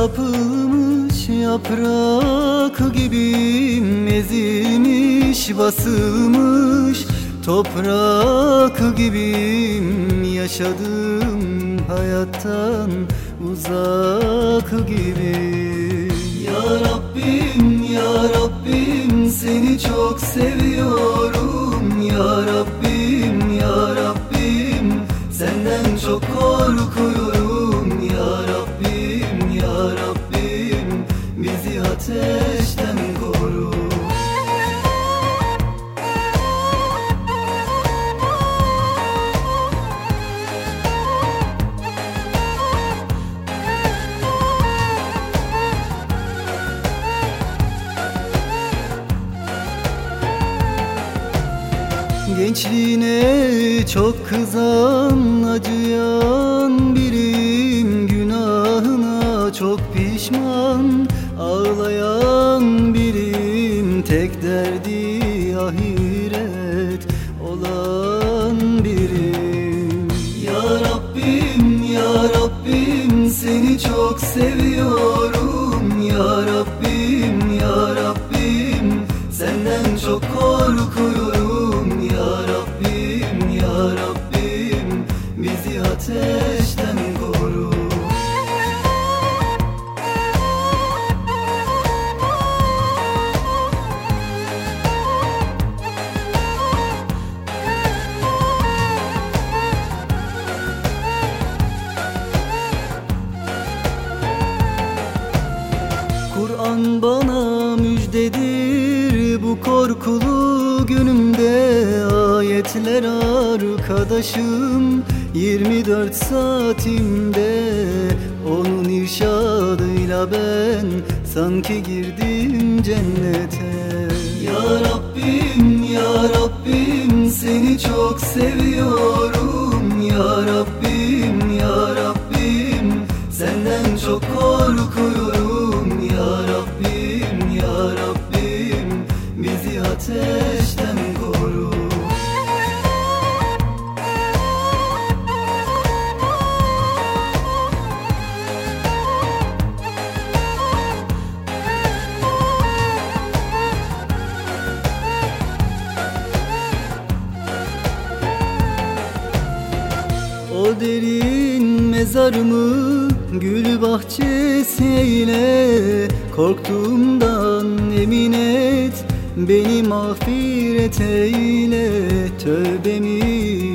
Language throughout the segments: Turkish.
kapılmış yaprak gibiyim Ezilmiş basılmış toprak gibiyim. Yaşadım hayattan uzak gibi Ya Rabbim ya Rabbim seni çok seviyorum. Ya Rabbim bizi ateşten koru? Gençliğine çok kızan, acıyan biriyim. Günahına çok pişman, ağlayan biriyim Tek derdi ahiret olan biriyim Ya Rabbim, Ya Rabbim seni çok seviyorum. Ya Rabbim, Kur'an bana müjdedir bu korkulu günümde. Ayetler arkadaşım 24 saatimde. Onun irşadıyla ben sanki girdim cennete. Ya Rabbim ya Rabbim seni çok seviyorum O derin mezarımı gül bahçesi eyle Korktuğumdan emin et Beni mağfiret eyle. Tövbemi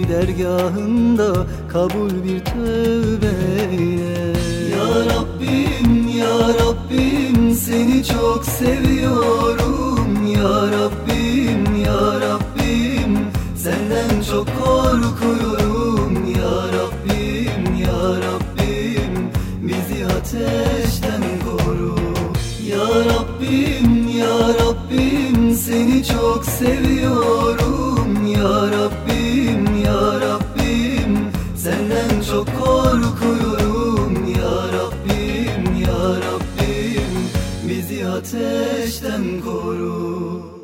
dergahında kabul bir tövbeyle Ya Rabbim ya Rabbim seni çok seviyorum. Ya Rabbim Rabbim, Ya Rabbim. Seni çok seviyorum Ya Rabbim, Ya Rabbim. Senden çok korkuyorum Ya Rabbim, Ya Rabbim. Bizi ateşten koru.